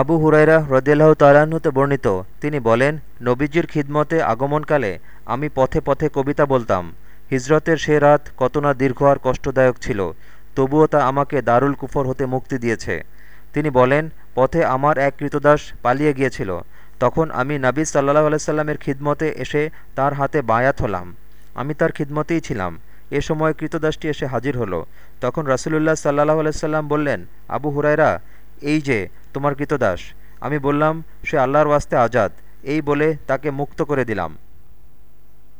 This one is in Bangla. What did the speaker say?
আবু হুরাইরা হ্রদিয়াল্লাহ তালাহতে বর্ণিত। তিনি বলেন, নবীজির খিদমতে আগমনকালে আমি পথে পথে কবিতা বলতাম। হিজরতের সে রাত কত না দীর্ঘ আর কষ্টদায়ক ছিল, তবুও তা আমাকে দারুল কুফর হতে মুক্তি দিয়েছে। তিনি বলেন, পথে আমার এক কৃতদাস পালিয়ে গিয়েছিল। তখন আমি নাবী সাল্লাহ আলাইসাল্লামের খিদমতে এসে তার হাতে বায়াত হলাম। আমি তার খিদমতেই ছিলাম। এ সময় কৃতদাসটি এসে হাজির হলো। তখন রাসুলুল্লাহ সাল্লাহ আলাইসাল্লাম বললেন, আবু হুরাইরা এই যে তোমার কৃতদাস। আমি বললাম সে আল্লাহর ওয়াস্তে আজাদ। এই বলে তাকে মুক্ত করে দিলাম।